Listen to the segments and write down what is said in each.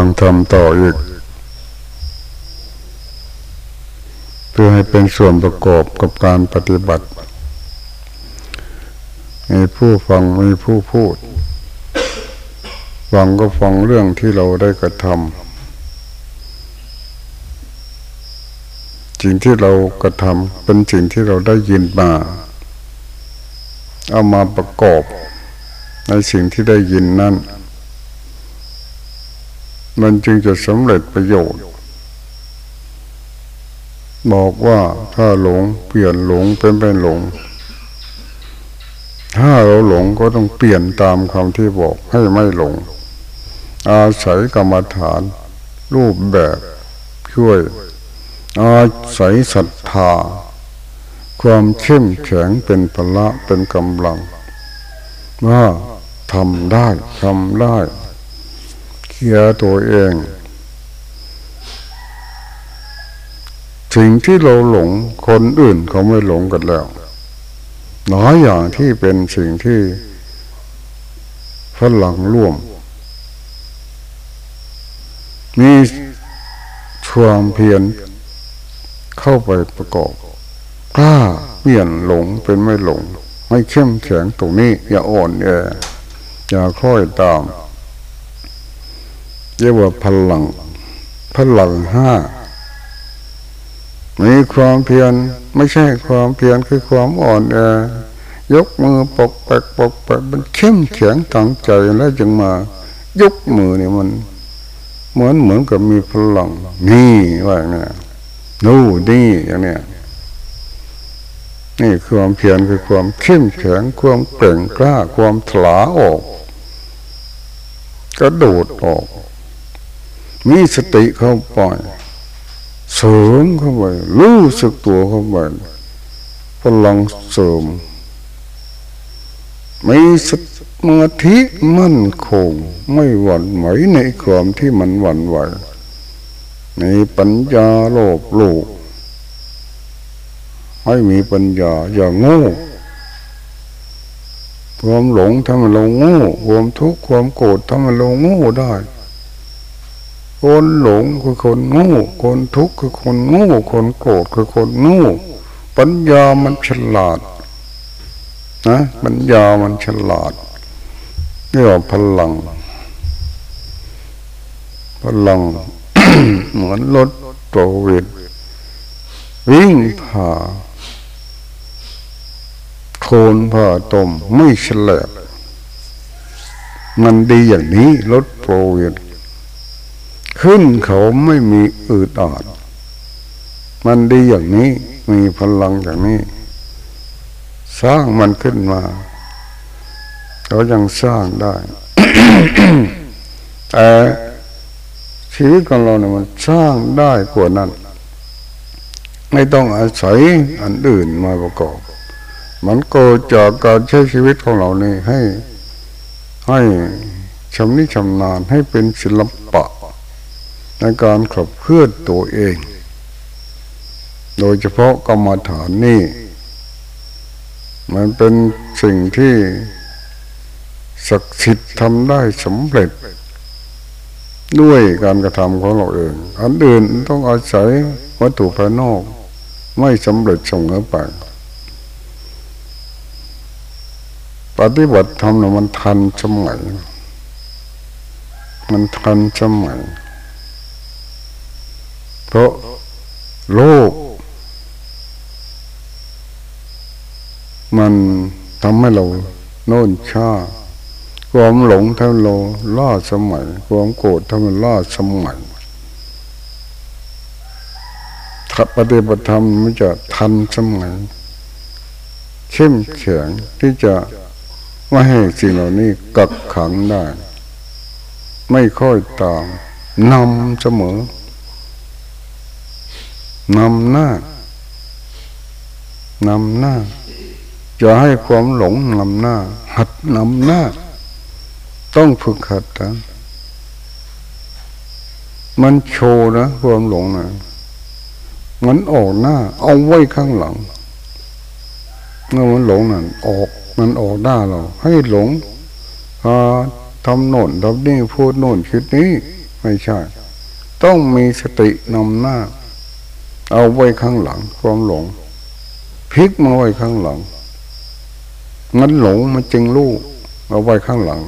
ฟังธรรมต่ออีก เพื่อให้เป็นส่วนประกอบกับการปฏิบัติ มีผู้ฟังมีผู้พูด ฟังก็ฟังเรื่องที่เราได้กระทำสิ่งที่เรากระทำเป็นสิ่งที่เราได้ยินมา เอามาประกอบในสิ่งที่ได้ยินนั้น มันจึงจะสำเร็จประโยชน์ บอกว่าถ้าหลงเปลี่ยนหลงเป็นเป็นหลง ถ้าเราหลงก็ต้องเปลี่ยนตามคำที่บอกให้ไม่หลง อาศัยกรรมฐาน รูปแบบช่วย อาศัยศรัทธา ความเข้มแข็งเป็นพละเป็นกำลังว่าทำได้ทำได้ เคลียร์ตัวเองสิ่งที่เราหลงคนอื่นเขาไม่หลงกันแล้วน้อยอย่างที่เป็นสิ่งที่ฝรั่งร่วม มีความเพียรเข้าไปประกอบกล้าเปลี่ยนหลงเป็นไม่หลง ไม่เข้มแข็งตรงนี้ อย่าอ่อนแออย่าค่อยตาม เรียกว่าพลัง พลังห้า มีความเพียรไม่ใช่ความเพียรคือความอ่อนแอยกมือปกแปกปกแปกมันเข้มแข็งตั้งใจแล้วจึงมา ยกมือเนี่ยมัน เหมือนเหมือนกับมีพลัง นี่ว่าเนี่ยนู่นี่อย่างเนี้ยนี่ความเพียรคือความเข้มแข็งความเปล่งกล้า ความถลาออก กระโดดออก มีสติเข้าไปเสริมเข้าไปรู้สึกตัวเข้าไปพลังเสริมมีสมาธิมั่นคงไม่หวั่นไหวในความที่มันหวั่นไหวในปัญญาโลภโลกให้มีปัญญาอย่างโง่ความหลงทำให้เราโง่ความทุกข์ความโกรธทำให้เราโง่ได้ คนหลงคือคนโง่คนทุกข์คือคนโง่คนโกรธคือคนโง่ปัญญามันฉลาดนะปัญญามันฉลาดนี่ว่าพลัง พลัง เหมือนรถโตวิดวิ่งผ่าโคนผ่าตมไม่ฉลาดมันดีอย่างนี้รถโปรวิด ขึ้นเขาไม่มีอืดอาด มันดีอย่างนี้มีพลังอย่างนี้ สร้างมันขึ้นมาเขายังสร้างได้ แต่ชีวิตของเราเนี่ยมันสร้างได้กว่านั้น ไม่ต้องอาศัยอันอื่นมาประกอบ มันโกจากการใช้ชีวิตของเราเนี่ให้ให้ชำนิชำนาญให้เป็นศิลปะ ในการขับเคลื่อนตัวเอง โดยเฉพาะกรรมฐานนี่ มันเป็นสิ่งที่ศักดิ์สิทธิ์ทำได้สำเร็จ ด้วยการกระทำของเราเอง อันอื่นต้องอาศัยวัตถุภายนอกไม่สำเร็จส่งเข้าไปปฏิบัติธรรมมันทันสมัย มันทันสมัย ราะโลก มันทำให้เราโน่นช้าความหลงทำเราล่าสมัย ความโกรธทำให้ล่าสมัยถ้าปฏิบัติธรรมมันจะทันสมัย เข้มแข็งที่จะไม่ให้สิ่งเหล่านี้กักขังได้ ไม่ค่อยตามนำเสมอ นำหน้านำหน้า จะให้ความหลงนำหน้า หัดนำหน้า ต้องฝึกหัดนะมันโชว์นะความหลงนะมันออกหน้า เอาไว้ข้างหลังเมื่อมันหลงนั่นออก มันออกหน้าเรา ให้หลงทำโน่นทำนี่พูดโน่นคิดนี้ไม่ใช่ ต้องมีสตินำหน้า เอาไว้ข้างหลัง ความหลงพลิกมาไว้ข้างหลังงั้นหลงมันจึงรู้เอาไว้ข้างหลัง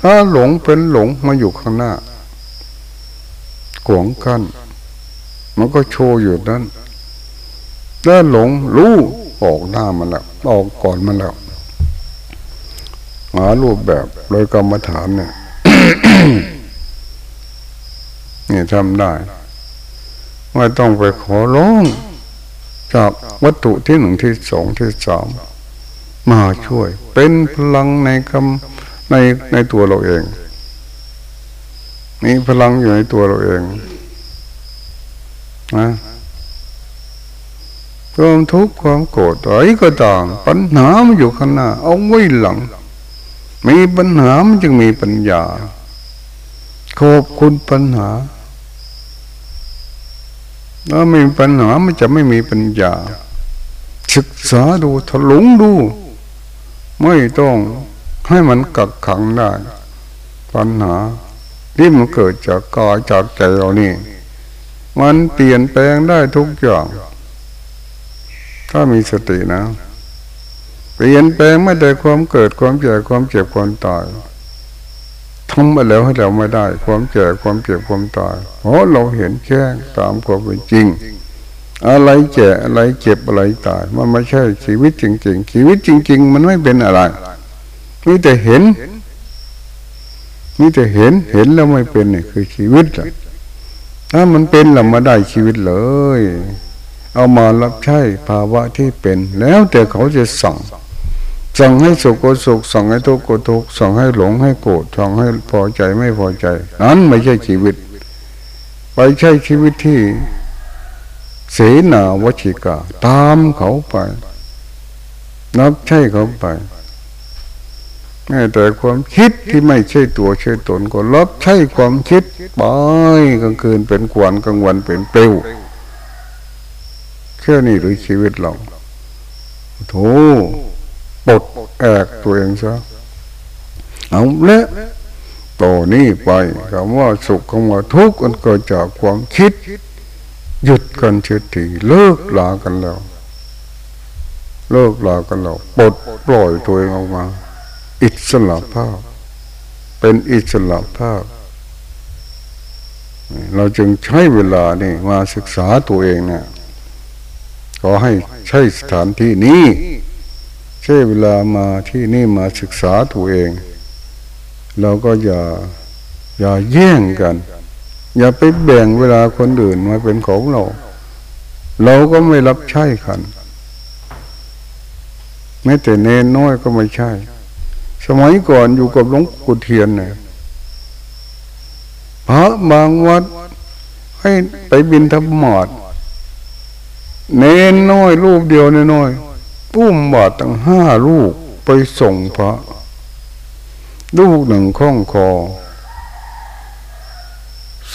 ถ้าหลงเป็นหลงมาอยู่ข้างหน้าขวงกั้นมันก็โชว์อยู่นั้นถ้าหลงรู้ออกหน้ามันแล้วออกก่อนมันแล้วหารูปแบบโดยกรรมฐานเนี่ยนี่ทำได้ ไม่ต้องไปขอร้องจากวัตถุที่หนึ่งที่สองที่สามมาช่วย เป็นพลังในคำในในตัวเราเอง มีพลังอยู่ในตัวเราเองนะความทุกข์ความโกรธอะไรก็ตามปัญหามันอยู่ข้างหน้า เอาไว้หลัง มีปัญหามันจึงมีปัญญาขอบคุณปัญหา ถ้าไม่มีปัญหามันจะไม่มีปัญญา ศึกษาดูถลุงดู ไม่ต้องให้มันกักขังได้ ปัญหาที่มันเกิดจากกายจากใจเรานี่ มันเปลี่ยนแปลงได้ทุกอย่าง ถ้ามีสตินะ เปลี่ยนแปลงไม่ได้ความเกิดความเจ็บความเจ็บความตาย ทำมาแล้วให้เราไม่ได้ ความเจ็บความเจ็บความตายเพราะเราเห็นแค่ตามความเป็นจริง อะไรเจ็บอะไรเจ็บอะไรตาย มันไม่ใช่ชีวิตจริง ๆ ชีวิตจริง ๆ มันไม่เป็นอะไรมีแต่เห็นมีแต่เห็นเห็นแล้วไม่เป็นนี่คือชีวิตอะถ้ามันเป็นเรามาได้ชีวิตเลย เอามารับใช้ภาวะที่เป็น แล้วแต่เขาจะสั่ง สั่งให้สุขก็สุขสั่งให้ทุกข์ก็ทุกข์สั่งให้หลงให้โกรธสั่งให้พอใจไม่พอใจ นั้นไม่ใช่ชีวิต ไปใช้ชีวิตที่เสนาวชิกาตามเขาไป นับใช้เขาไปแม้แต่ความคิดที่ไม่ใช่ตัวใช่ตนก็รับใช้ความคิดไปกลางคืนเป็นกวนกลางวันเป็นเปลวแค่นี้หรือชีวิตเราโถ ปลดแอกตัวเองซะเอาละต่อนี้ไปคำว่าสุขคำว่าทุกข์มันเกิดจากความคิด หยุดกันเฉยทีเลิกลากันแล้ว เลิกลากันแล้วปลดปล่อยตัวเองออกมา อิสระภาพ เป็นอิสระภาพ เราจึงใช้เวลานี่มาศึกษาตัวเองเนะี่ยขอให้ใช้สถานที่นี้ ช้เวลามาที่นี่มาศึกษาตัวเอง เราก็อย่าอย่าแย่งกัน อย่าไปแบ่งเวลาคนอื่นมาเป็นของเรา เราก็ไม่รับใช้กันแม้แต่เนนน้อยก็ไม่ใช่ สมัยก่อนอยู่กับหลวงปู่เทียนเนี่ยพระบางวัดให้ไปบินธรรมอด เนนน้อยลูกเดียวเน้อย ปุ้มบาทตั้งห้าลูกไปส่งพระ ลูกหนึ่งข้องคอ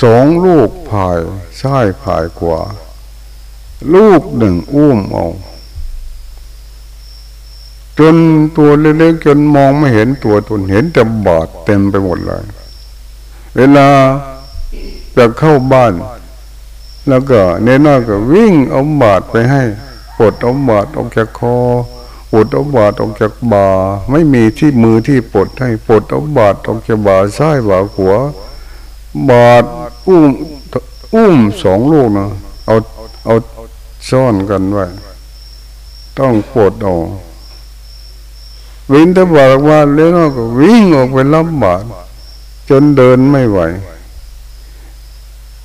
สองลูกผายซ้ายผายกว่าลูกหนึ่งอุ้มเอาจนตัวเล็กๆจนมองไม่เห็นตัวตนเห็นแต่บาดเต็มไปหมดเลย เวลาจะเข้าบ้าน แล้วก็เนน้อยก็วิ่งเอาบาดไปให้ ปวดเอาบาดออกจากคอปวดเอาบาดออกจากบ่าไม่มีที่มือที่ปวดให้ปวดเอาบาดออกจากบ่าซ้ายบ่าขวาบาดอุ้มอุ้มสองลูกนะเอาเอาซ่อนกันไว้ต้องปวดออกวินทบาทว่าเลี้ยงก็วิ่งออกไปรับบาตรจนเดินไม่ไหว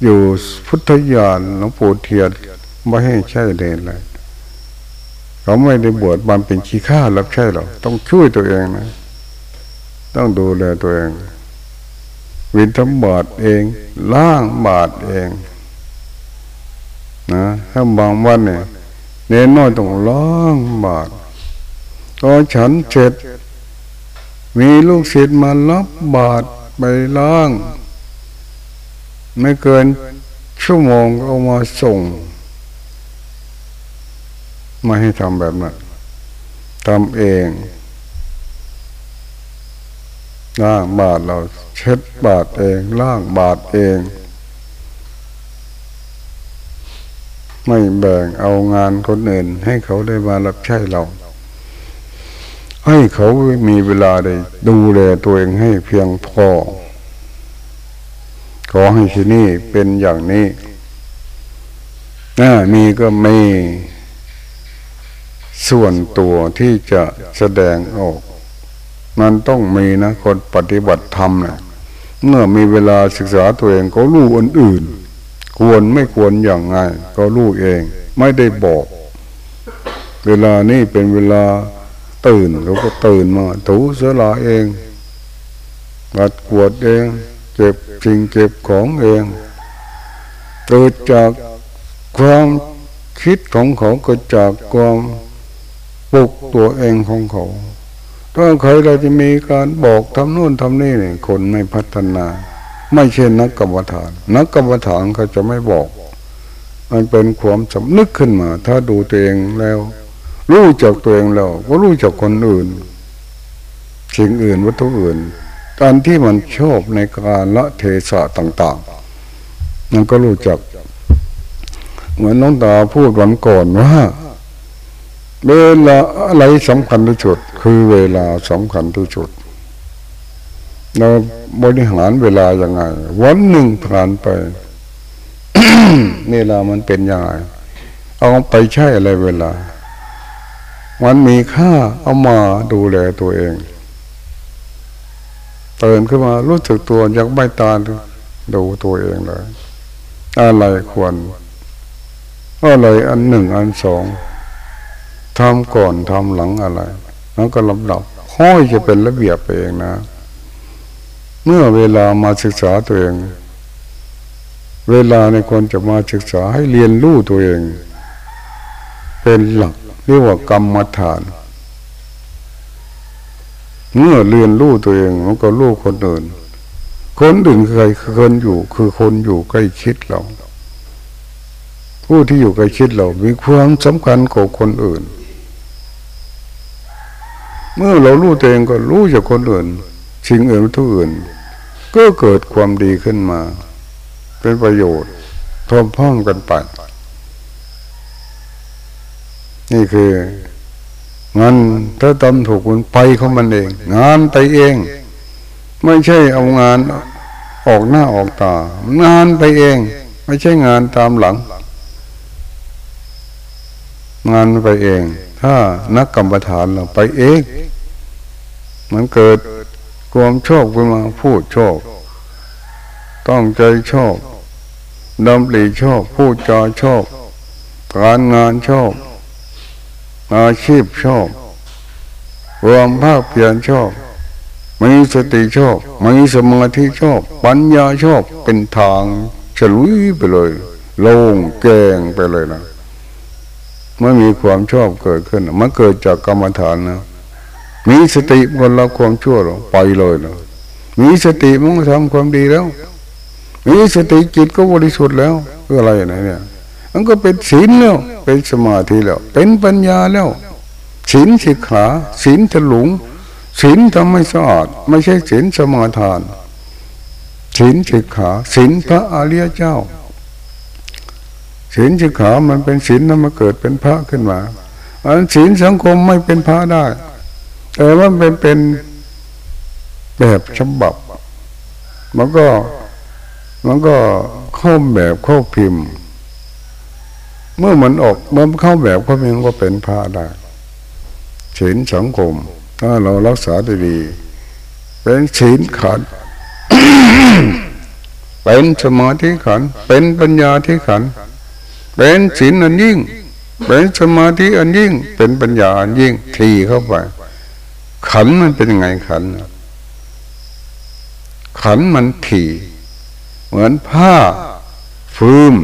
อยู่พุทธญาณหลวงปู่เทียนไม่ให้ใช่เลยเลย เขาไม่ได้บวชมันเป็นขี้ข้ารับใช่หรอต้องช่วยตัวเองนะ ต้องดูแลตัวเอง วินทบาทเองล้างบาทเอง นะถ้าบางวันเนี่ยเน้นน้อยต้องล้างบาทพอฉันเสร็จมีลูกศิษย์มารับบาตรไปล้าง ไม่เกินชั่วโมงก็มาส่ง มาให้ทำแบบนั้นทำเองล้างบาทเราเช็ดบาทเองล้างบาทเอง ไม่แบ่งเอางานคนอื่น ให้เขาได้มารับใช้เรา ให้เขามีเวลาได้ดูแลตัวเองให้เพียงพอ ขอให้ที่นี่เป็นอย่างนี้นมีก็มี ส่วนตัวที่จะแสดงออก มันต้องมีนะคนปฏิบัติธรรมนะเมื่อมีเวลาศึกษาตัวเองก็รู้อันอื่น ควรไม่ควรอย่างไง ก็รู้เอง ไม่ได้บอก เวลานี้เป็นเวลาตื่นเขาก็ตื่นมาถูเสลาเองบัดกวดเอง เก็บสิ่งเก็บของเองเกิดจากความคิดของเขาเกิดจากความ ปลุกตัวเองของเขา ถ้าใครเราจะมีการบอกทำนู่นทำนี่เนี่ยคนไม่พัฒนา ไม่ใช่นนักกรรมฐาน นักกรรมฐานเขาจะไม่บอก มันเป็นความสำนึกขึ้นมา ถ้าดูตัวเองแล้ว รู้จักตัวเองแล้ว ก็รู้จักคนอื่น สิ่งอื่นวัตถุอื่นตอนที่มันชอบในการละเทศะต่าง ๆ มันก็รู้จัก เหมือนน้องตาพูดวันก่อนว่า เวลาอะไรสำคัญที่สุด คือเวลาสำคัญที่สุดเราบริหารเวลาอย่างไง วันหนึ่งผ่านไปเวลามันเป็นยังไงเอาไปใช้อะไรเวลา มันมีค่าเอามาดูแลตัวเองเตื่นขึ้นมารู้สึกตัวยังไม่ตาดูตัวเองเลยอะไรควรอะไรอันหนึ่งอันสอง ทำก่อนทำหลังอะไรแล้วก็ลำดับค่อยจะเป็นระเบียบเองนะ เมื่อเวลามาศึกษาตัวเอง เวลาในคนจะมาศึกษาให้เรียนรู้ตัวเอง เป็นหลักเรียกว่ากรรมฐาน เมื่อเรียนรู้ตัวเองมันก็รู้คนอื่น คนอื่นใครคือคนอยู่ คือคนอยู่ใกล้ชิดเราผู้ที่อยู่ใกล้ชิดเรา มีความสำคัญกว่าคนอื่น เมื่อเรารู้ตัวเองก็รู้จากคนอื่นสิ่งอื่นทุกอื่น ก็เกิดความดีขึ้นมา เป็นประโยชน์ทบพ้องกันไปนี่คืองานถ้าทำถูกมันไปของมันเอง งานไปเอง ไม่ใช่เอางานออกหน้าออกตา งานไปเอง ไม่ใช่งานตามหลัง งานไปเอง ถ้านักกรรมฐานเราไปเองมันเกิดความชอบขึ้นมาพูดชอบ ต้องใจชอบดำริชอบพูดจาชอบ การงานชอบ อาชีพชอบรวมภาคเพียรชอบมีสติชอบมีสมาธิชอบ ปัญญาชอบเป็นทางฉลุยไปเลย โล่งแกงไปเลยนะ เมื่อมีความชอบเกิดขึ้น มันเกิดจากกรรมฐานนะมีสติคนเราความชั่วเราไปเลยนะมีสติมันทำความดีแล้ว มีสติจิตก็บริสุทธิ์แล้วเพื่ออะไรนะเนี่ย มันก็เป็นศีลแล้ว เป็นสมาธิแล้ว เป็นปัญญาแล้วศีลสิกขาศีลถลุงศีลทำให้สะอาด ไม่ใช่ศีลสมาทานศีลสิกขาศีลพระอริยเจ้า ศีลสิกขามันเป็นศีลนั้นมาเกิดเป็นพระขึ้นมาอันศีลสังคมไม่เป็นพระได้ แต่ว่าเป็นเป็นแบบฉบับ มันก็มันก็เข้าแบบเข้าพิมพ์ เมื่อมันออกมันเข้าแบบเข้าพิมพ์ก็เป็นพระได้ศีลสังคม ถ้าเรารักษาดีๆเป็นศีลขันเป็นสมาธิขันเป็นปัญญาที่ขัน เป็นศีลอันยิ่ง เป็นสมาธิอันยิ่ง เป็นปัญญาอันยิ่งทีเข้าไป ขันมันเป็นยังไงขัน ขันมันถี่ เหมือนผ้าฟืม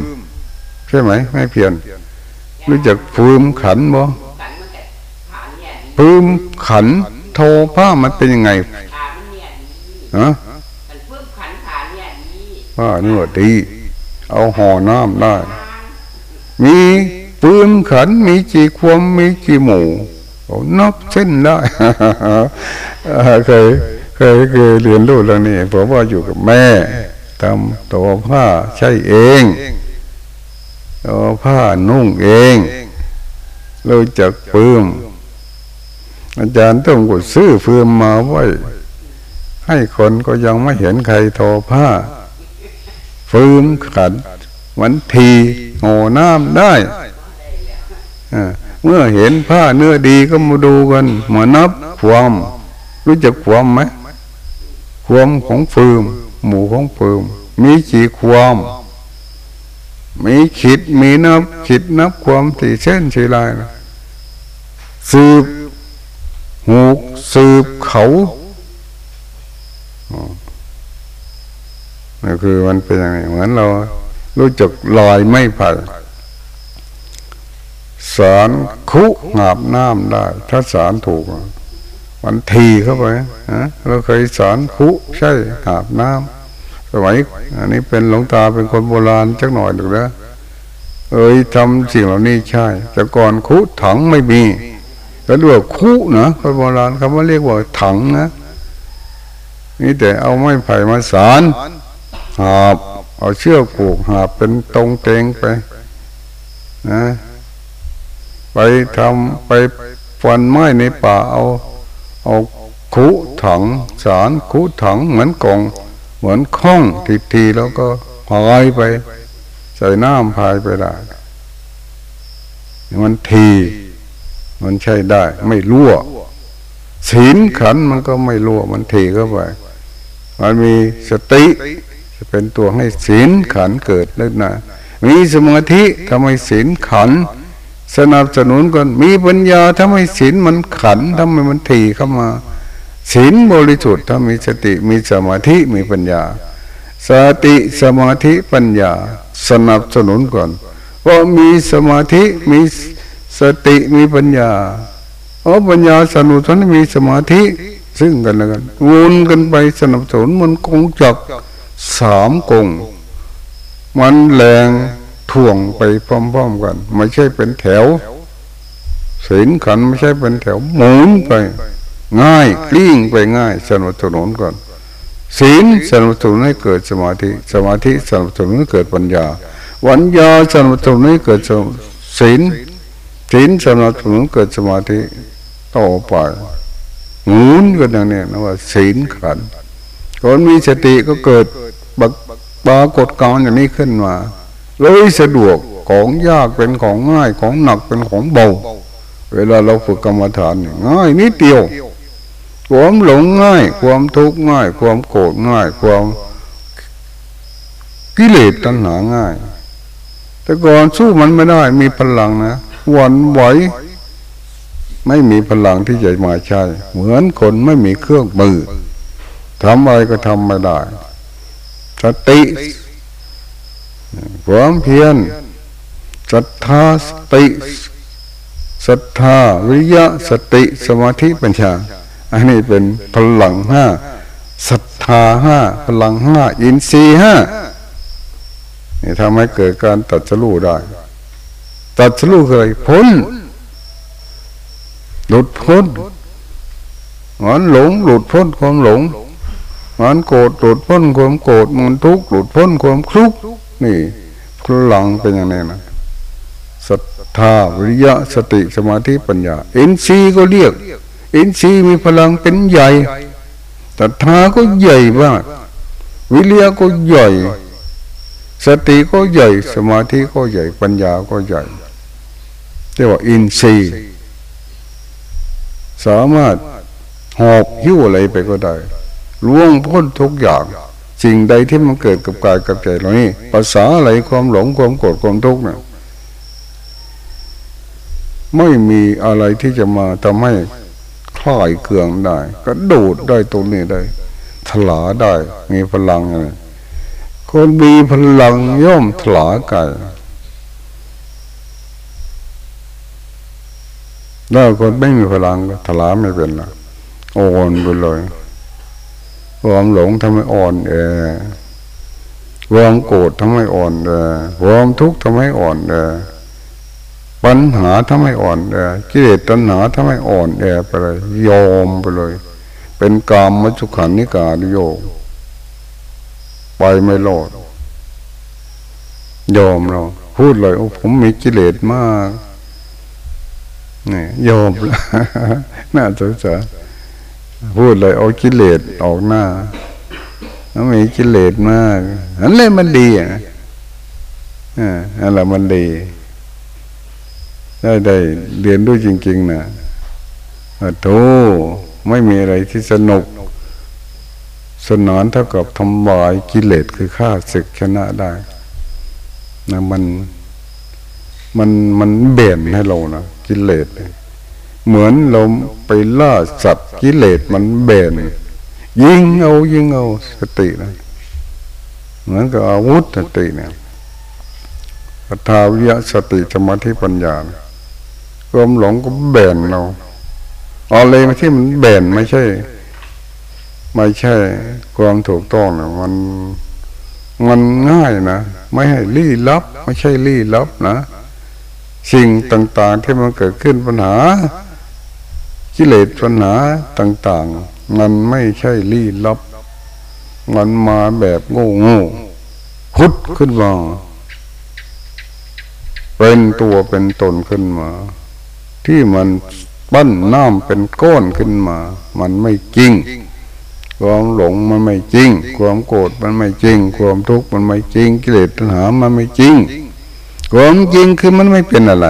ใช่ไหมไม่เพียนรู้จักฟืมขันบ่ฟืมขันโทผ้ามันเป็นยังไงฮะผ้านี่ว่าดี เอาห่อน้ำได้ มีปืนขันมีจีควมมีจีหมูนับเส้นได้เคยเคยเคยเรียนรู้เรื่องนี้ผมว่าอยู่กับแม่ทำตัวผ้าใช้เองตัวผ้านุ่งเองรู้จักปืมอาจารย์ต้องกดซื้อฟืมมาไว้ ให้คนก็ยังไม่เห็นใครทอผ้าฟืมขันวันที โง่น้ำได้เมื่อเห็นผ้าเนื้อดีก็มาดูกันมานับความ รู้จักความไหมความของฟืมหมู่ของฟืมมีกี่ความมีขิดมีนับขิดนับความสี่เส้นสี่ลายสืบหูสืบเขานี่นคือมันเป็นอย่างนี้เหมือนเรา รู้จักลอยไม่ผ่าสารคุหาบน้ำได้ ถ้าสารถูก มันทีเข้าไปนะเราเคยสอนคุใช่หาบน้ำสมัยอันนี้เป็นหลวงตาเป็นคนโบราณจักหน่อยหรือนะเอ้ยทำสิ่งเหล่านี้ใช่ แต่ก่อนคุถังไม่มีแล้วด้วยคุนะคนโบราณเขาไม่เรียกว่าถังนะนี่แต่เอาไม้ไผ่มาสารหาบ เอาเชือกผูกหาเป็นตรงเตงไปนะไปทำไปฟันไม้ในป่าเอาเอาคุถังสารคุถังเหมือนกองเหมือนข้องทีทีแล้วก็พายไป ใส่น้ำพายไปได้มันที มันใช่ได้ ไม่รั่วศีลขันมันก็ไม่รั่วมันทีเข้าไป มันมีสติ เป็นตัวให้ศีลขันเกิดแล้วนะมีสมาธิทำให้ศีลขัน สนับสนุนกันมีปัญญาทำให้ศีลมันขันทำให้มันถี่เข้ามาศีลบริสุทธิ์ถ้ามีสติมีสมาธิมีปัญญา สติสมาธิปัญญา สนับสนุนก่อนเพราะมีสมาธิมีสติมีปัญญาเพราะปัญญาสนับสนุนมีสมาธิซึ่งกันและกันวนกันไปสนับสนุนมันคงจัก สามกงมันแรงท่วงไปพร้อมๆกัน ไม่ใช่เป็นแถวศีลขันไม่ใช่เป็นแถวหมุนไป ง่ายกลิ้งไปง่ายสนับสนุนก่อนศีลสนับสนุนให้เกิดสมาธิ สมาธิสนับสนุนให้เกิดปัญญาวัญญาสนับสนุนให้เกิดศีลศีลสนับสนุนเกิดสมาธิต่อไปหมุนกันอย่างนี้นะว่าศีลขันคนมีสติก็เกิด ปรากฏการอย่างนี้ขึ้นมาเลยสะดวกของยากเป็นของง่ายของหนักเป็นของเบา เวลาเราฝึกกรรมฐานง่ายนิดเดียวความหลงง่าย ความทุกข์ง่าย ความโกรธง่าย ความกิเลสตัณหาง่าย แต่ก่อนสู้มันไม่ได้มีพลังนะวันไหวไม่มีพลังที่จะมาใช้เหมือนคนไม่มีเครื่องมือทำอะไรก็ทำไม่ได้ สติความเพียรศรัทธาสติศรัทธาวิยะสติสมาธิปัญญาอันนี้เป็นพลังห้าศรัทธาห้าพลังห้าอินทรีห้านี่ทำให้เกิดการตัดสู้ได้ ตัดสู้เคยพ้น หลุดพ้นมันหลงหลุดพ้นความหลง มันโกรธหลุดพ้นความโกรธมันทุกข์หลุดพ้นความทุกข์นี่พลังเป็นอย่างนี้นะศรัทธาวิริยะสติสมาธิปัญญาเอ็นซีก็เรียกเอ็นซีมีพลังเป็นใหญ่ศรัทธาก็ใหญ่มากวิริยะก็ใหญ่ สติก็ใหญ่ สมาธิก็ใหญ่ ปัญญาก็ใหญ่เรียกว่าอินทรีย์สามารถหอบหิ้วอะไรไปก็ได้ ล่วงพ้นทุกอย่างสิ่งใดที่มันเกิดกับกายกับใจเรานี่ภาษาอะไรความหลงความโกรธความทุกข์เนี่ยไม่มีอะไรที่จะมาทำให้คลายเกลืองได้ ก็ดูดได้ตรงนี้ได้ถลาได้ มีพลังเลยคนมีพลังย่อมถลาไก่ถ้าคนไม่มีพลังก็ถลาไม่เป็นละโอนไปเลย ความหลงทำให้อ่อนแอความโกรธทำให้อ่อนแอความทุกข์ทำให้อ่อนแอปัญหาทำให้อ่อนแอกิเลสตัณหาทำให้อ่อนแอไปเลยยอมไปเลย เป็นกามมัจุขันนิการโยไปไม่รอดยอมเราพูดเลยโอ้ผมมีกิเลสมากนี่ยอมน่าสงสาร พูดเลยเอากิเลสออกหน้าแล้วมีกิเลสมากอันนี้มันดีอะอ่าอันละมันดี ได้ได้เรียนด้วยจริง ๆนะโธไม่มีอะไรที่สนุก สนานเท่ากับทำลายกิเลสคือฆ่าศึกชนะได้นะมันมันมันเบี่ยนให้เรานะกิเลสเเหมือนเราไปล่าสัตว์กิเลสมันเบนยิงเอายิงเอาสตินะเหมือนกับอาวุธสติเนี่ยปัทาวิยสติสมาธิปัญญาความหลงก็แบนเราอะไรที่มันแบนไม่ใช่ ไม่ใช่ ความถูกต้องนะมันมันง่ายนะไม่ให้ลี้ลับ ไม่ใช่ลี้ลับนะ สิ่งต่าง ๆ ที่มันเกิดขึ้นปัญหา กิเลสปัญหาต่าง ๆ มันไม่ใช่ลี้ลับ มันมาแบบโง่โง่พุดขึ้นมา เป็นตัวเป็นตนขึ้นมา ที่มันปั้นน้ำเป็นก้อนขึ้นมา มันไม่จริงความหลงมันไม่จริง ความโกรธมันไม่จริง ความทุกข์มันไม่จริง กิเลสตัณหามันไม่จริง ความจริงคือมันไม่เป็นอะไร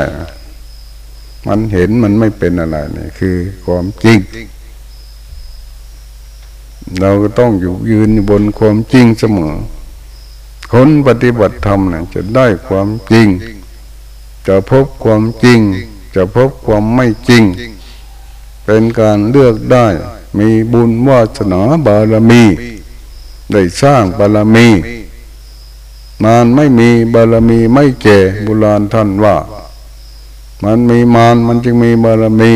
มันเห็นมันไม่เป็นอะไรนี่คือความจริง เราก็ต้องอยู่ยืนบนความจริงเสมอ คนปฏิบัติธรรมนะจะได้ความจริง จะพบความจริง จะพบความไม่จริง เป็นการเลือกได้ มีบุญวาสนาบารมี ได้สร้างบารมีมานไม่มีบารมีไม่แก่บุราณท่านว่า มันมีมานมันจึงมีบารมี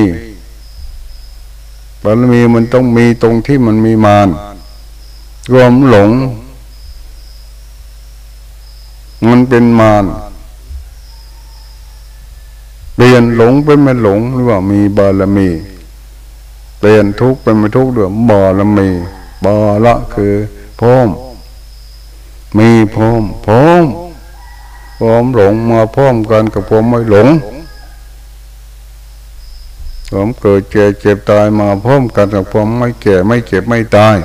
บารมีมันต้องมีตรงที่มันมีมานรวมหลง มันเป็นมานเปลี่ยนหลงเป็นไม่หลงหรือว่ามีบารมี เปลี่ยนทุกข์เป็นไม่ทุกเดือดบาละมีบาละคือพร้อมมีพร้อมพร้อมพร้อมหลงมาพร้อมกันกับผมไม่หลง ผมเกิดเจ็บเจ็บตายมาพร้อมกันกับผมไม่แก่ไม่เจ็บไม่ตาย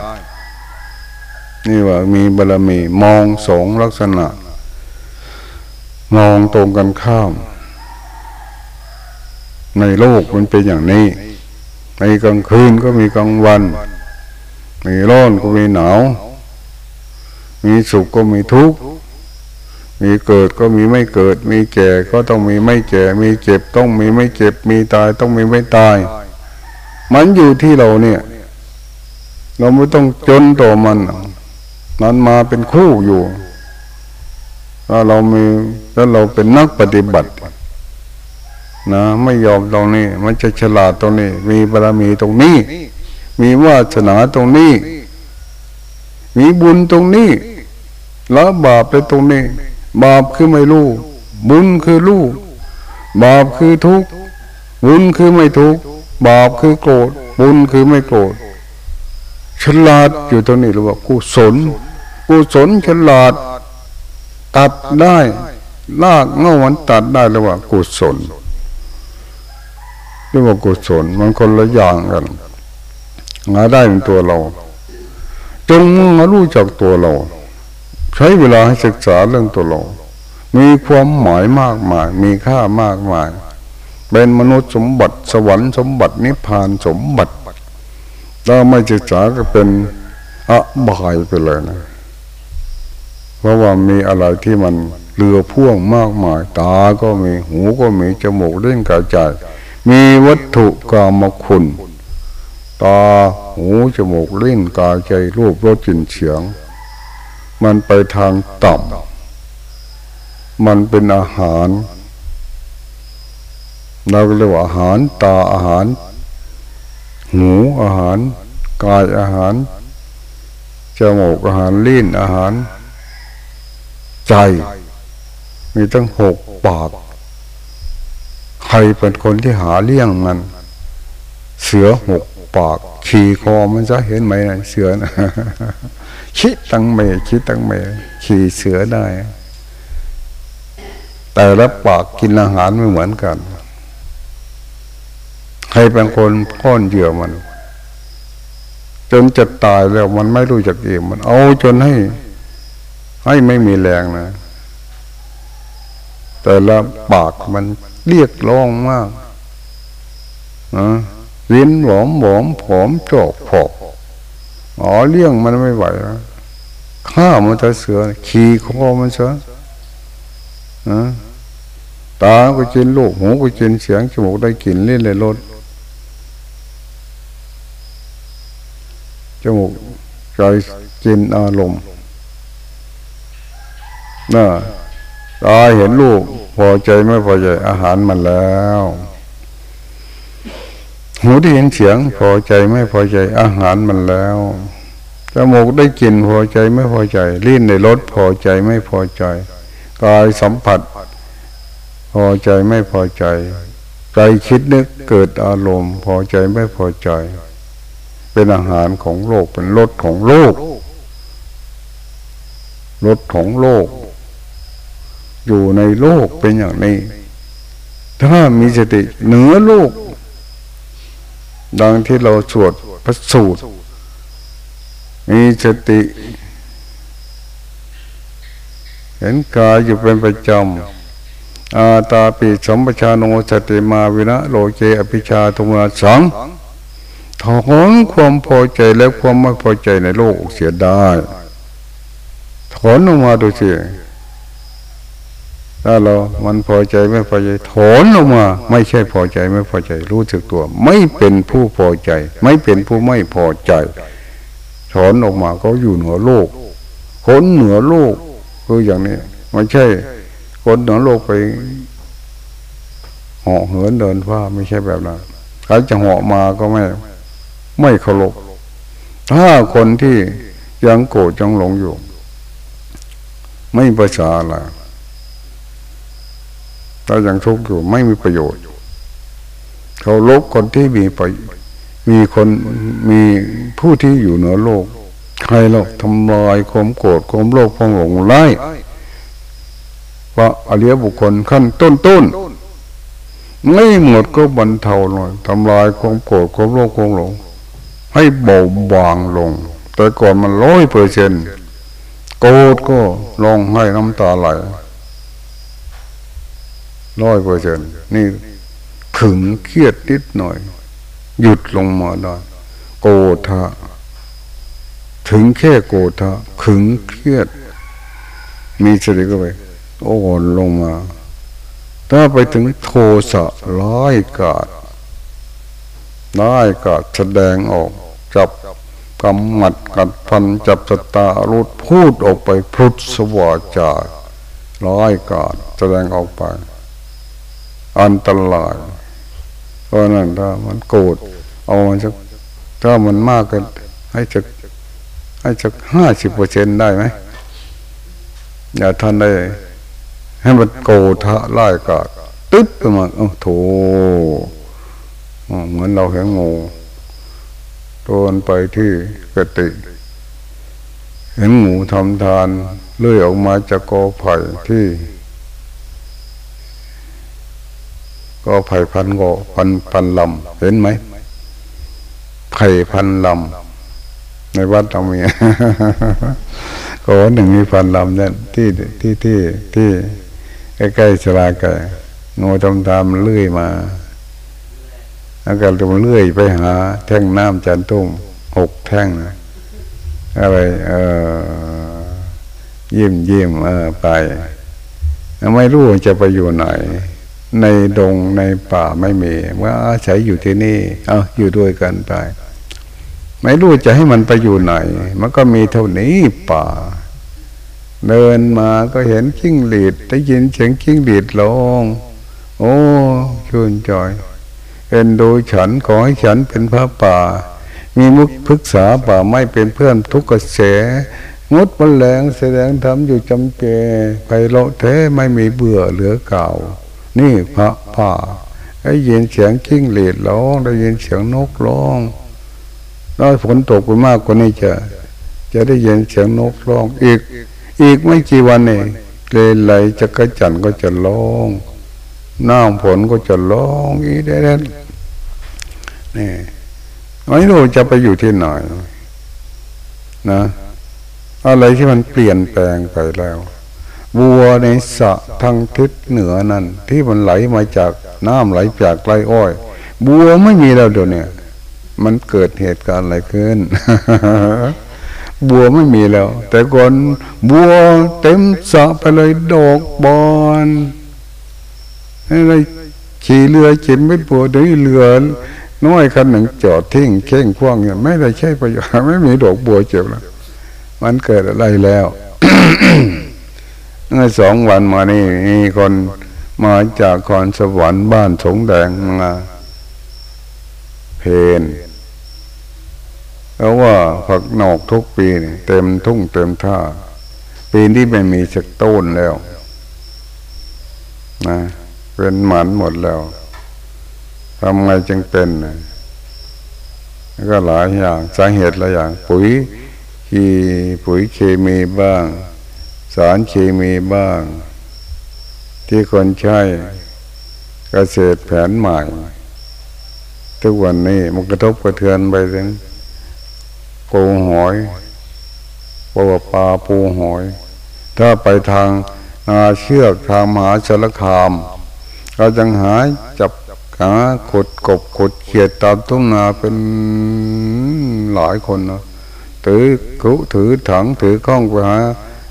นี่ว่ามีบารมีมองสองลักษณะ มองตรงกันข้าม ในโลกมันเป็นอย่างนี้มีกลางคืนก็มีกลางวัน มีร้อนก็มีหนาว มีสุขก็มีทุกข์ มีเกิดก็มีไม่เกิด มีแก่ก็ต้องมีไม่แก่ มีเจ็บต้องมีไม่เจ็บ มีตายต้องมีไม่ตาย มันอยู่ที่เราเนี่ย เราไม่ต้องจนต่อมันมันมาเป็นคู่อยู่ถ้าเรามีถ้าเราเป็นนักปฏิบัติ นะไม่ยอมตรงนี้ มันจะฉลาดตรงนี้ มีบารมีตรงนี้ มีวาสนาตรงนี้ มีบุญตรงนี้แล้วบาปไปตรงนี้ บาปคือไม่รู้ บุญคือรู้ บาปคือทุกข์ บุญคือไม่ทุกข์ บาปคือโกรธ บุญคือไม่โกรธ ฉลาดอยู่ตรงนี้หรือว่ากุศลกุศลฉลาด ตัดได้ลากเงาวันตัดได้หรือว่ากุศลเรียกว่ากุศลมันคนละอย่างกันหาได้เป็นตัวเรา จงมารู้จักตัวเรา ใช้เวลาให้ศึกษาเรื่องตัวเรามีความหมายมากมาย มีค่ามากมาย เป็นมนุษย์สมบัติสวรรค์สมบัตินิพพานสมบัติถ้าไม่ศึกษาก็เป็นอบายไปเลยนะ เพราะว่ามีอะไรที่มันเรือพ่วงมากมาย ตาก็มีหูก็มีจมูกเล่นกระจมีวัตถุกรรมคุณ ตาหูจมูกลิ้นกายใจรูปรสกลิ่นเสียง มันไปทางต่ำมันเป็นอาหาร เราเรียกว่าอาหารตาอาหาร หูอาหาร กายอาหารจมูกอาหารลิ้นอาหาร ใจ มีตั้งหกปาก ใครเป็นคนที่หาเลี้ยงมัน เสือหกปาก ขี่คอมันจะเห็นไหมนะเสือนะ คิดตั้งเมคิดตั้งเมขี่เสือได้ แต่ละปากกินอาหารไม่เหมือนกันใครเป็นคนพ้อนเหยื่อมัน จนจะตายแล้วมันไม่รู้จักเองมันเอาจนให้ ให้ไม่มีแรงนะ แต่ละปากมันเรียกร้องมากนะวินหวอมหวอมผอมจอกผอก อ๋อเลี้ยงมันไม่ไหวข้ามันจะเสือขี่คอมันเสือนะตาก็กินลูกหูก็กินเสียงจมูกได้กลิ่นเล่นเลยรถจมูกใจกินอารมณ์น่ะตาเห็นลูกพอใจไม่พอใจอาหารมันแล้ว หูได้ยินเสียงพอใจไม่พอใจอาหารมันแล้วจมูกได้กลิ่นพอใจไม่พอใจ ลิ้นในรสพอใจไม่พอใจกายสัมผัส พอใจไม่พอใจ ใจคิดนึกเกิดอารมณ์ พอใจไม่พอใจ เป็นอาหารของโลกเป็นรสของโลกรสของโลก อยู่ในโลกเป็นอย่างนี้ ถ้ามีสติเหนือโลก ดังที่เราสวดพระสูตร มีสติ เห็นกายอยู่เป็นประจำ อาตาปิสมปชาโนสติมาวินะโลเจอภิชาทุมาสังถอนความพอใจและความไม่พอใจในโลกเสียได้ถอนออกมาดูสิ ถ้าเรา มันพอใจไม่พอใจถอนออกมา ไม่ใช่พอใจไม่พอใจ รู้สึกตัว ไม่เป็นผู้พอใจ ไม่เป็นผู้ไม่พอใจ ถอนออกมาเขาอยู่เหนือโลกคนเหนือโลกคืออย่างนี้ไม่ใช่คนเหนือโลกไปเหาะเหินเดินว่าไม่ใช่แบบนั้นใครจะเหาะมาก็ไม่ ไม่เคารพถ้าคนที่ยังโกรธยังหลงอยู่ ไม่ประชาอะไร ถ้ายังทุกข์อยู่ไม่มีประโยชน์ เขาลบคนที่มีไปมีคนมีผู้ที่อยู่เหนือโลก ใครเราทำลายความโกรธความโลภความหลงไล่ว่าอริยบุคคลขั้นต้นต้นไม่หมดก็บรรเทาหน่อยทำลายความโกรธความโลภความหลง ให้เบาบางลง แต่ก่อนมันร้อยเปอร์เซ็นต์โกรธก็ลองให้น้ำตาไหล ร้อยเปอร์เซ็นนี่ขึงเครียดนิดหน่อย หยุดลงมาได้โกธาถึงแค่โกธาขึงเครียด มีสติก็ไปโอ่อนลงมา ถ้าไปถึงโทสะร้ายกาดร้ายกาดแสดงออก จับกำหมัดกัดพันจับสตารุดพูดออกไปพุทธสวาจาร้ายกาดแสดงออกไป อันตรายเพราะนั้นถ้ามันโกรธเอามันสักถ้ามันมากกันให้จะให้สักห้าสิบเปอร์เซ็นได้ไหมอย่าท่านได้ ให้มันโกรธะไล่กาดตึ๊บไปมาโอ้โถเหมือนเราเห็นงูโดนไปที่กติ เห็นงูทำทานเลื่อยออกมาจากกอไผ่ที่ ก็ไผ่พันโกพันพันลำเห็นไหมไผ่พันลำในวัดเรามีก็หนึ่งมีพันลำเนี่ยที่ที่ที่ที่ใกล้ๆสลาไก่งูทำตามเลื่อยมาแล้วก็ตัวเลื่อยไปหา แท่งน้ำจันตุ้มหกแท่งอะไรเออยิ้มยิ้มเออไป ไม่รู้จะไปอยู่ไหน ในดงในป่าไม่มีว่าอาศัยอยู่ที่นี่ เอาอยู่ด้วยกันไป ไม่รู้จะให้มันไปอยู่ไหน มันก็มีเท่านี้ป่า เดินมาก็เห็นกิ้งหลีดได้ยินเสียงกิ้งหลีดร้องโอ้ชื่นใจเอ็นดูฉันขอให้ฉันเป็นพระป่า มีมุกพึกษาป่าไม่เป็นเพื่อนทุกกระแสงดมันแรงแสดงธรรมอยู่จำเจไปโลเทไม่มีเบื่อเหลือเก่า นี่พระป่าได้ยินเสียงกิ้งหรีดร้องได้ยินเสียงนกร้องแล้วฝนตกไปมากกว่านี้จะ จะได้ยินเสียงนกร้อง อีก อีกไม่กี่วันนี่เลยไหลจะกระจันก็จะร้องน้ำฝนก็จะร้องอีได้แล้วนี่ไม่รู้จะไปอยู่ที่ไหนนะ อะไรที่มันเปลี่ยนแปลงไปแล้ว บัวในสระทางทิศเหนือนั่น ที่มันไหลมาจากน้ำไหลจากไรอ้อยบัวไม่มีแล้วเดี๋ยวนี้มันเกิดเหตุการณ์อะไรขึ้น บัวไม่มีแล้ว แต่ก่อนบัวเต็มสระไปเลยดอกบอนอะไรขี่เรือจินไม่บัวเดี๋ยวนี้เรือน้อยคันหนึ่งจอดทิ้งเข่งคว้างเนี่ยไม่ได้ใช้ประโยชน์ไม่มีดอกบัวเจ็บแล้วมันเกิดอะไรแล้ว มื่อสองวันมานี่มีคนมาจากคอนสวรรค์บ้านสงแดงมาเพนเพราะว่าผักนอกทุกปีนี่เต็มทุ่งเต็มท่า ปีนี้ไม่มีสักต้นแล้วนะเป็นหมันหมดแล้วทำไงจึงเป็นนะก็หลายอย่างสาเหตุหลายอย่าง ปุ๋ยคีปุ๋ยเคมีบ้าง สารเคมีบ้าง ที่คนใช้เกษตรแผนใหม่ ทุกวันนี้มันกระทบกระเทือนไปถึงปูหอยปลาปลาปูหอย ถ้าไปทางนาเชือกทางมหาชลคามเราจังหาจับหาขุดกบขุดเขียดตามทุ่งนาเป็นหลายคนนะถือคุถือถังถือข้องไปหา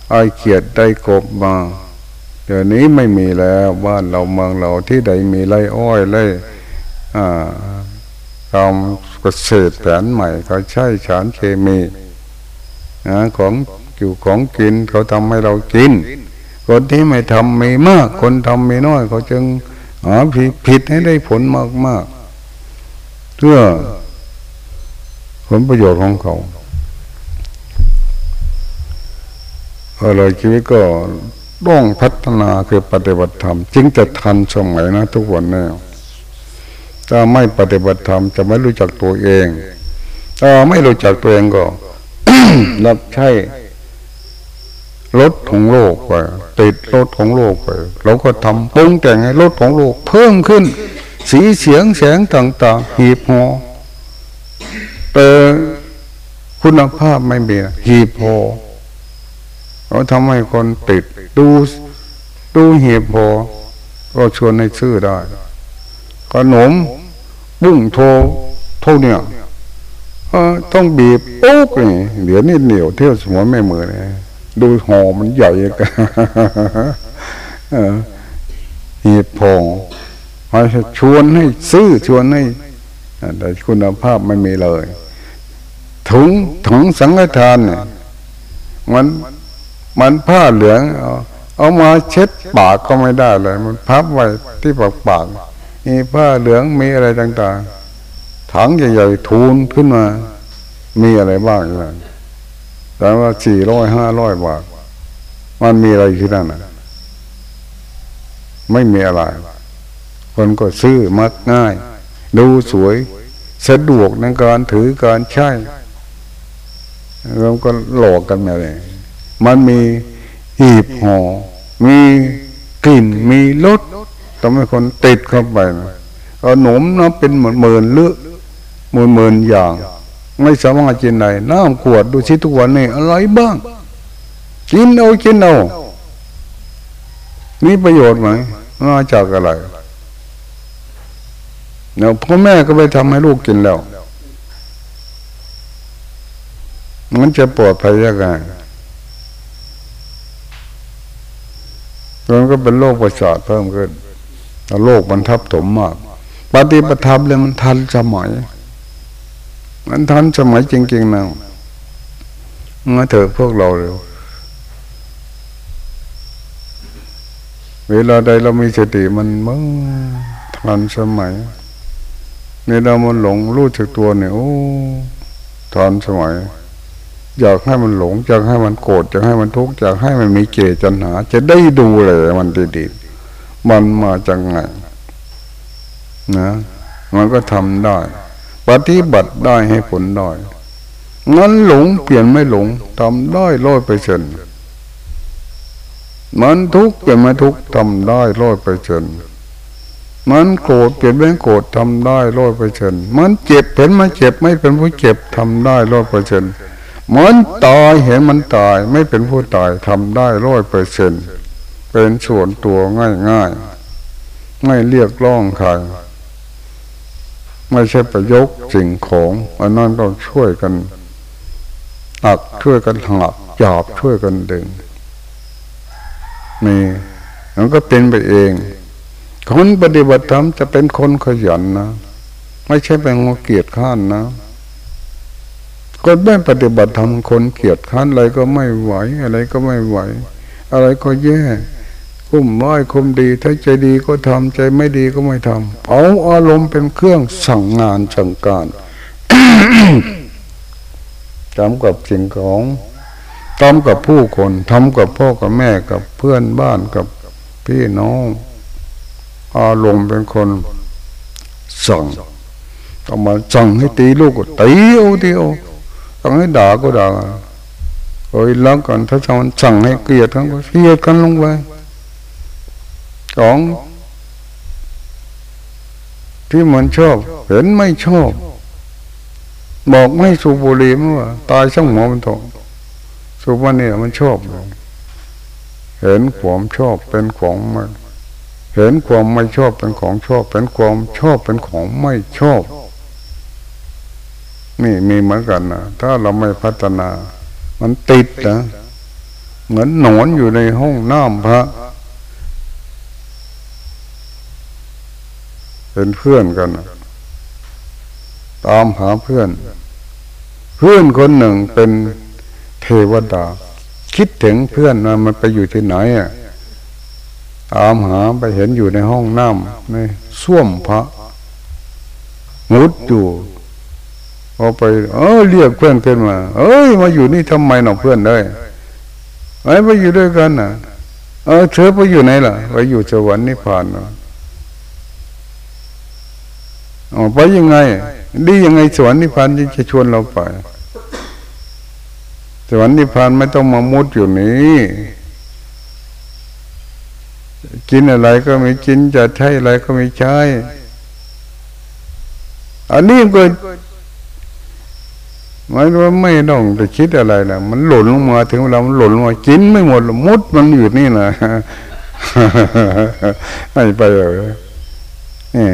ไอเขียดได้กบมาเดี๋ยวนี้ไม่มีแล้วบ้านเราเมืองเราที่ใดมีไรอ้อยไรอ่าทำเกษตรแผนใหม่เขาใช้สารเคมีนะของอยู่ของกินเขาทำให้เรากิน คนที่ไม่ทำมีมาก คนทำมีน้อย เขาจึงหาผิดให้ได้ผลมากมากเพื่อผลประโยชน์ของเขา อะไรชีวิตก็ต้องพัฒนาคือปฏิบัติธรรม จึงจะทันสมัยนะ ทุกวันนี้ถ้าไม่ปฏิบัติธรรมจะไม่รู้จักตัวเองถ้าไม่รู้จักตัวเองก็ รับใช้รถของโลกไปติดรถของโลกไปเราก็ทำปรุงแต่งให้รถของโลก เพิ่มขึ้น สีเสียงแสงต่างๆ หีบหอแต่คุณภาพไม่มีหีบหอ เราทำให้คนติดดูดูเหีบหอก็ชวนให้ซื้อได้ขนมบุ้งโทเท่าเนี่ยต้องบีบปุ๊บนี่เดี๋ยวนี้เหนียวเที่ยวสมอไม่มือเนี่ยดูหอมันใหญ่กันหีบพองมาชวนให้ซื้อชวนให้แต่คุณภาพไม่มีเลย ถุงถุงสังฆทานเนี่ยมัน มันผ้าเหลืองเอาเอามาเช็ดปากก็ไม่ได้เลย มันพับไว้ที่ปากปากมีผ้าเหลืองมีอะไรต่างๆ ถังใหญ่ๆทูนขึ้นมา มีอะไรบ้างอย่างแต่ว่าสี่ร้อยห้าร้อยบาท มันมีอะไรที่นั่นนะไม่มีอะไร คนก็ซื้อมักง่าย ดูสวยสะดวกในการถือการใช้เราก็หลอกกันอะไร มันมีหีบห่อมีกลิ่นมีรสทำให้คนติดเข้าไปขนมนะเป็นเหมือนเมือนเลือกหมื่นหมื่นอย่าง ไม่สามารถกินได้น้ำขวดดูสิทุกวันนี่อะไรบ้าง กินเอากินเอามีประโยชน์ไหมมาจากอะไรเนาะพ่อแม่ก็ไปทำให้ลูกกินแล้ว มันจะปลอดภัยยังไง มันก็เป็นโรคประสาทเพิ่มขึ้นโรคมันทับถมมาก ปฏิปทาเลยมันทันสมัย มันทันสมัยจริงๆนะมาเถอะพวกเราเร็วเวลาใดเรามีสติมันมึงทันสมัยในเรามันหลงรู้จักตัวเนี่ยโอ้ทันสมัย อยากให้มันหลงอยากให้มันโกรธอยากให้มันทุกข์อยากให้มันมีเกจันหา จะได้ดูเลยมันดีๆมันมาจากไงนนะ มันก็ทำได้ ปฏิบัติได้ให้ผลได้งั้นหลงเปลี่ยนไม่หลงทำได้ร้อยเปอร์เซ็นต์มันทุกข์เปลี่ยนไม่ทุกข์ทำได้ร้อยเปอร์เซ็นต์มันโกรธเปลี่ยนไม่โกรธทำได้ร้อยเปอร์เซ็นต์มันเจ็บเห็นมันเจ็บไม่เป็นผู้เจ็บทำได้ร้อยเปอร์เซ็นต์ มันตายเห็นมันตายไม่เป็นผู้ตายทำได้ร้อยเปอร์เซ็นเป็นส่วนตัวง่ายง่ายไม่เรียกร้องใครไม่ใช่ประยกสิ่งของอันนั้นต้องช่วยกันหักช่วยกันหักหยาบช่วยกันดึงมีมันก็เป็นไปเอง คนปฏิบัติธรรมจะเป็นคนขยันนะ ไม่ใช่เป็นคนเกียจข้านนะ คนไม่ปฏิบัติธรรมคนเกียจข้านอะไรก็ไม่ไหว อะไรก็ไม่ไหว อะไรก็แย่คุ้มร้อยคุ้มดีถ้าใจดีก็ทำใจไม่ดีก็ไม่ทำเอาอารมณ์เป็นเครื่องสั่งงานสั่งการทำกับสิ่งของทำกับผู้คนทำกับพ่อกับแม่กับเพื่อนบ้านกับพี่น้อง อารมณ์เป็นคนสั่งต้องมาสั่งให้ตีลูกก็ตีเอาตีเอา สั่งให้ด่าก็ด่าเฮ้ยแล้วกันถ้าจะมันสั่งให้เกลียดกันก็เกลียดกันลงไปของที่มันชอบ เห็นไม่ชอบ บอกไม่สูบบุหรี่มั้งว่าตายช่างหมอมันถงสูบวันนี้มันชอบเห็นความชอบเป็นของไม่เห็นความไม่ชอบเป็นของชอบ เป็นความชอบเป็นของไม่ชอบ นี่มีเหมือนกันนะถ้าเราไม่พัฒนา มันติดนะเหมือนหนอนอยู่ในห้องน้ำพระ เป็นเพื่อนกัน ตามหาเพื่อน เพื่อนคนหนึ่งเป็นเทวดา คิดถึงเพื่อนว่ามันไปอยู่ที่ไหนอะตามหาไปเห็นอยู่ในห้องน้ำในส้วมพระมุดอยู่ พอไป เออเรียกเพื่อนขึ้นมา เอ้ย มาอยู่นี่ทำไมหนอเพื่อนได้ไอ้ไปอยู่ด้วยกันน่ะเออเธอไปอยู่ไหนล่ะ ไปอยู่สวรรค์นิพพานเนาะออไปยังไง ดียังไงสวรรค์นิพพานจะชวนเราไป สวรรค์นิพพานไม่ต้องมามุดอยู่นี้กินอะไรก็มีกินจะใช้อะไรก็มีใช้อันนี้ก็ ไม่ว่าไม่ต้องจะคิดอะไรนะมันหล่นลงมาถึงเวลามันหล่นลงมากินไม่หมดมุดมันอยู่นี่นะไม่ไปเลยนี่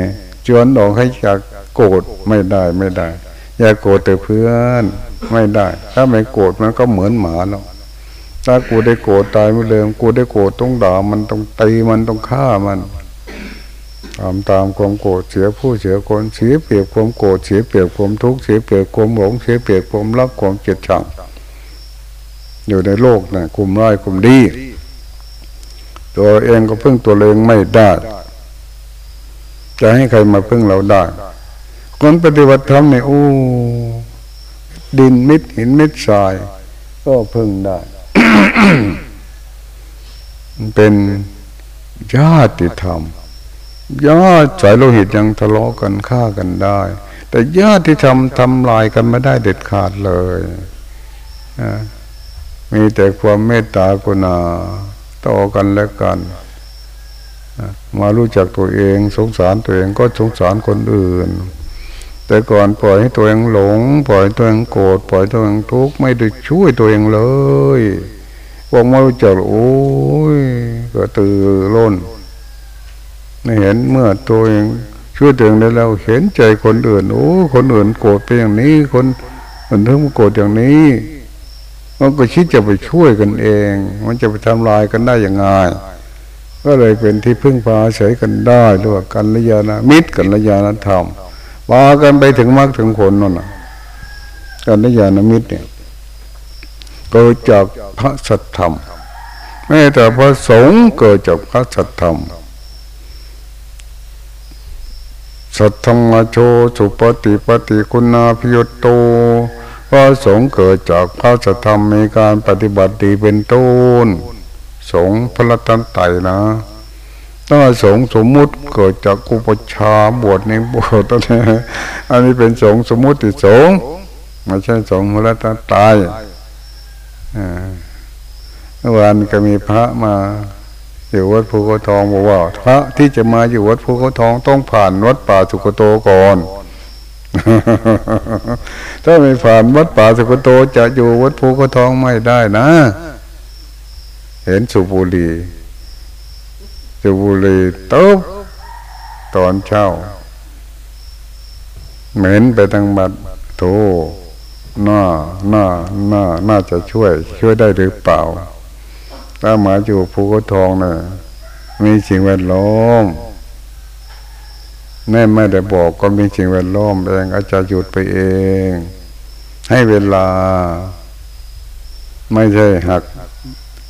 ชวนออกให้จากโกรธไม่ได้ไม่ได้ อย่าโกรธแต่เพื่อนไม่ได้ ถ้าไม่โกรธมันก็เหมือนหมาเนาะถ้ากูได้โกรธตายไม่เดิมกูได้โกรธต้องด่ามันต้องตีมันต้องฆ่ามัน ตามตามความโกรธเสียผู้เสียคนเสียเปรียบความโกรธเสียเปรียบความทุกข์เสียเปรียบความหลงเสียเปรียบความรักความเกลียดชังอยู่ในโลกนะคุมร้ายคุมดี ตัวเองก็พึ่งตัวเองไม่ได้ จะให้ใครมาพึ่งเราได้คนปฏิบัติธรรมเนี่ยโอ้ดินมิดหินมิดทราย ก็พึ่งได้เป็นญาติธรรม ญาติสายโลหิตยังทะเลาะกันฆ่ากันได้ แต่ญาติธรรมทำลายกันไม่ได้เด็ดขาดเลยมีแต่ความเมตตากรุณาต่อกันและกันมารู้จักตัวเอง สงสารตัวเองก็สงสารคนอื่น แต่ก่อนปล่อยให้ตัวเองหลง ปล่อยตัวเองโกรธปล่อยตัวเองทุกข์ไม่ได้ช่วยตัวเองเลยพวกมารู้จักโอ้ยก็ตื่นล้น เห็นเมื่อตัวเองช่วยตัวเองได้แล้วเห็นใจคนอื่นโอ้คนอื่นโกรธไปอย่างนี้ คนอื่นถึงโกรธอย่างนี้มันก็คิดจะไปช่วยกันเอง มันจะไปทำลายกันได้อยังไงก็เลยเป็นที่พึ่งพาเฉยกันได้ด้วยกันระยานะมิตรกันระยาณธรรมพากันไปถึงมรรคถึงผลนั่นนะกันระยาณมิตรเนี่ยเกิดจากพระสัทธรรมแม้แต่พระสงฆ์เกิดจากพระสัทธรรม สัทธรรมโชสุปฏิปฏิคุณาพิยโตพระสงฆ์เกิดจากพระสัทธรรมมีการปฏิบัติดีเป็นต้นสงพระรันไตนะถ้าสงสมมุติเกิดจากกุปชาบวชในบวชตอนนี้อันนี้เป็นสงสมมุติสงไม่ใช่สงฆ์แล้วตายเมื่อวานก็มีพระมา อยู่วัดภูเขาทองบอกว่าพระที่จะมาอยู่วัดภูเขาทองต้องผ่านวัดป่าสุกโตก่อน ถ้าไม่ผ่านวัดป่าสุกโตจะอยู่วัดภูเขาทองไม่ได้นะ เห็นสุบุรีสุบุรีตบตอนเช้าเหม็นไปทางบัดโถน่าน่าน่าน่าจะช่วย ช่วยได้หรือเปล่า ถ้ามาอยู่ภูเขาทองนะ่ะมีสิ่งแวดล้อมแม่ไม่ได้บอกก็มีสิ่งแวดล้อมเองอาจจะหยุดไปเอง ให้เวลา ไม่ใช่หัก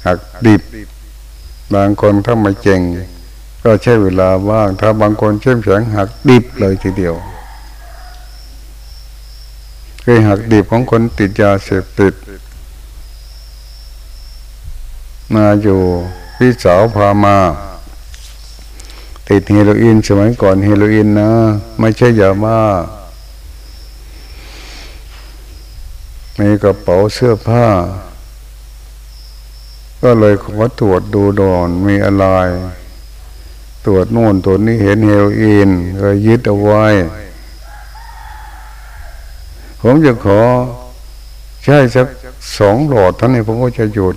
หักดิบบางคนถ้าไม่เจงก็ใช้เวลาว่าง ถ้าบางคนเข้มแข็งหักดิบเลยทีเดียวเคยหักดิบของคนติดยาเสพติด มาอยู่พี่สาวพามา ติดเฮโรอีนสมัยก่อนเฮโรอีนนะ ไม่ใช่ยาบ้ามีกระเป๋าเสื้อผ้า ก็เลยขอตรวจดูดอนมีอะไร ตรวจโน่นตรวจนี้เห็นเฮโรอีนก็ยึดเอาไว้ ผมจะขอใช้สักสองหลอดท่านนี้ผมก็จะหยุด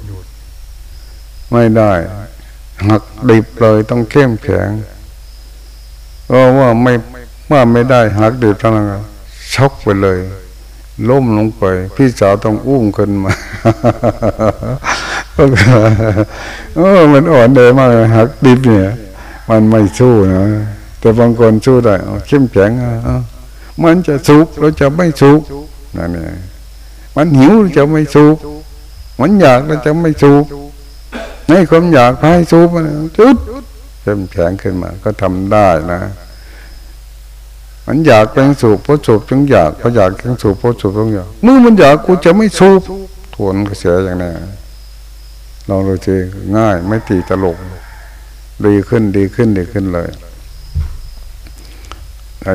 ไม่ได้ หักดิบเลยต้องเข้มแข็งเพราะว่าไม่ว่าไม่ได้หักดิบทั้งนั้นช็อกไปเลย ล้มลงไป พี่สาวต้องอุ้มขึ้นมาเออมันอ่อนเดยมากหักดิบเนี่ย มันไม่สู้นะแต่บางคนสู้ได้เข้มแข็งมันจะสุกเราจะไม่สุกนั่นเองมันหิวเราจะไม่สุกมันอยากเราจะไม่สุก ให้ความอยากให้สุกมันจุดเริ่มแข็งขึ้นมา ก็ทำได้นะ มันอยากเป็นสุกเพราะสุกจึงอยากเพราะอยากเป็นสุกเพราะสุกจึงอยากเมื่อมันอยากกูจะไม่สุกทวนกระเสียอย่างนี้ลองดูสิง่าย ไม่ตีตลกดีขึ้นดีขึ้นดีขึ้นเลย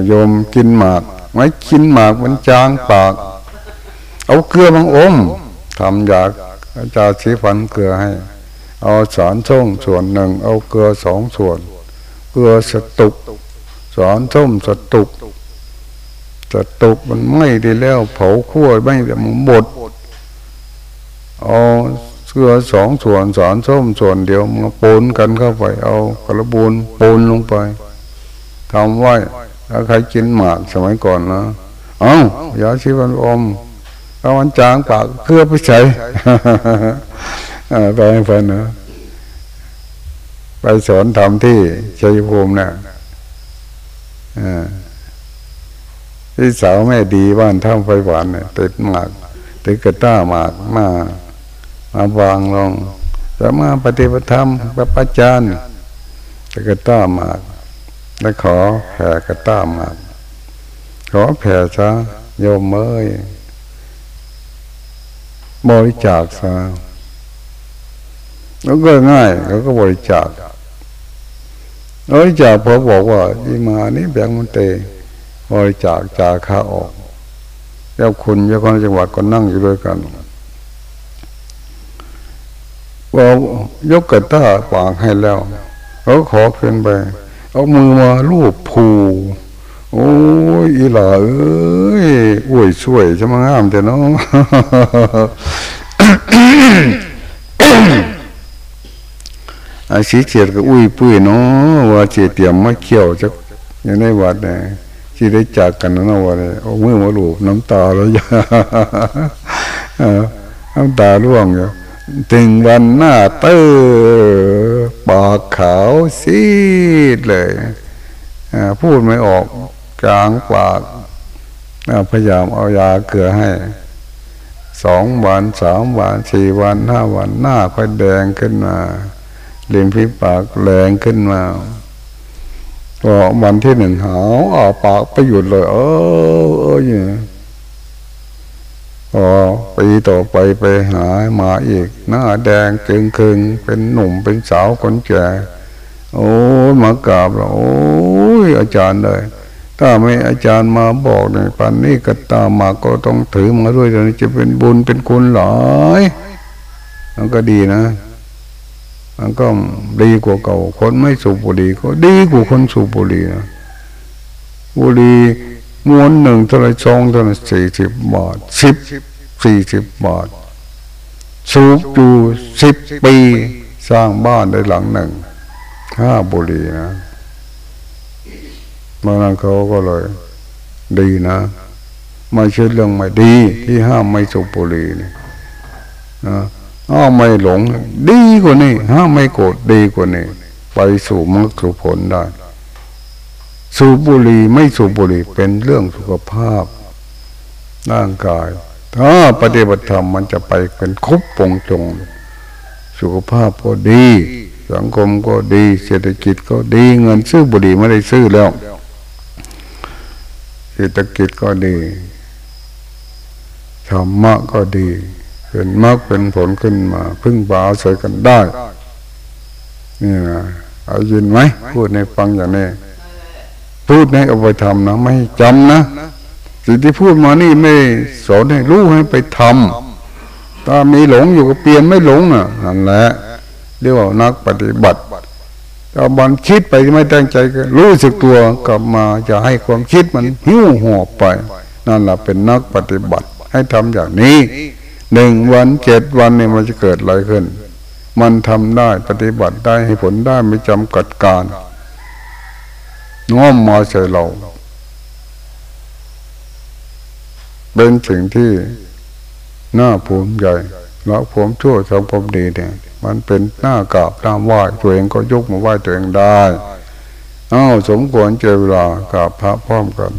โยมกินหมากไม่กินหมากมันจางปาก เอาเกลือมังอมทำอยากอาจารย์ชี้ฟันเกลือให้ เอาสารส้มส่วนหนึ่ง เอาเกลือสองส่วน เกลือสตุกสารส้มสตุกสตุกมันไม่ดีแล้วเผาขั้วไม่แต่มันบดเอาเกลือสองส่วนสารส้มส่วนเดียวมาปนกันเข้าไป เอากระบุนปนลงไปทำไว้ถ้าใครกินหมากสมัยก่อนนะเอายาชีวันอมเอาวันจางปากเคลือไปใส่ ไปไปนะไปสอนทำที่ชัยภูมินะที่สาวแม่ดีบ้านท่าไฟหวานเนี่ยติดหมากติดกระต้าหมากมามาวางลงจะมาปฏิบัติธรรมประจานติดกระต้าหมาก แล้วขอแผ่กระต้ามมาก ขอแผ่ซะโยมเอ้ยบริจาคซะ แล้วก็ง่ายแล้วก็บริจาคบริจาคพอบอกว่าที่มานี่แบงมันเตบริจาคจากค่าออกแล้วคุณเจ้าคนจังหวัดก็นั่งอยู่ด้วยกันบอกยกกระต้าปางให้แล้วเขาขอขึ้นไปเอามือมาลูบผูโอ้ยอีหล่าเอ้ยอวยช่วยจะมางามแต่เนาะ อาชีเจียดก็อุ้ยปุ้ยเนาะว่าเจียเตียมมาเขี่ยวจะอย่างในวัดเนี่ยที่ได้จากกันนะว่าเลยเอามือมาลูบน้ำตาแล้วยาน้ำตาร่วงอยู่ถึงวันหน้าเตอปากขาวซีดเลยพูดไม่ออกกลางปากพยายามเอายาเกลือให้สองวันสามวันสี่วันห้าวันหน้าค่อยแดงขึ้นมา เลียงพิปากแรงขึ้นมาก็วันที่หนึ่งหาวอาปากไปหยุดเลย เออเอออย่างพอปีต่อไปไปหามาอีก หน้าแดงเก่งคึงเป็นหนุ่มเป็นสาวคนแก่โอ้มากราบเราโอ้ยอาจารย์เลย ถ้าไม่อาจารย์มาบอกในยปันนี้ก็ตามมาก็ต้องถือมาด้วยเดี๋ยวนี้จะเป็นบุญเป็นคุณหลายมันก็ดีนะ มันก็ดีกว่าเก่า คนไม่สูบบุหรี่ก็ดีกว่าคนสูบบุหรี่นะบุหรี่มวนหนึ่งเท่าไรซองเท่าไรสี่สิบบาทสิบสี่สิบบาท สูบอยู่สิบปีสร้างบ้านได้หลังหนึ่งห้าบุหรี่นะบางนั้นเขาก็เลย ดีนะไม่ใช่เรื่องไม่ดี ที่ห้ามไม่สูบบุหรี่นี่นะ ห้ามไม่หลง ดีกว่านี้ห้ามไม่โกรธดีกว่านี้ไปสู่มรรคสู่ผลได้ สูบบุหรี่ไม่สูบบุหรี่เป็นเรื่องสุขภาพร่างกาย ถ้าปฏิบัติธรรมมันจะไปเป็นครบวงจรสุขภาพก็ดี สังคมก็ดี เศรษฐกิจก็ดีเงินซื้อบุหรี่ไม่ได้ซื้อแล้ว เศรษฐกิจก็ดีธรรมะก็ดี เป็นมรรคเป็นผลขึ้นมา พึ่งพาอาศัยกันได้ นี่นะเอายินไหม พูดในฟังอย่างนี้ พูดให้เอาไปทำนะ ไม่จำนะสิ่งที่พูดมานี่ไม่สอนให้รู้ให้ไปทำถ้ามีหลงอยู่ก็เปลี่ยนไม่หลงอะนั่นแหละเรียกว่านักปฏิบัติถ้ามันคิดไปไม่ตั้งใจก็รู้สึกตัวกลับมาจะให้ความคิดมันหิ้วหอบไป นั่นแหละเป็นนักปฏิบัติให้ทำอย่างนี้ หนึ่งวันเจ็ดวันเนี่ยมันจะเกิดอะไรขึ้น มันทำได้ปฏิบัติได้ให้ผลได้ไม่จำกัดการน้อมมาใส่เรา เป็นสิ่งที่น่าภูมิใจละผมชั่วทำความดีเนี่ย มันเป็นหน้ากราบหน้าไหว้ตัวเองก็ยกมาไหว้ตัวเองได้อ้าวสมควรเจอเวลากราบพระพร้อมกัน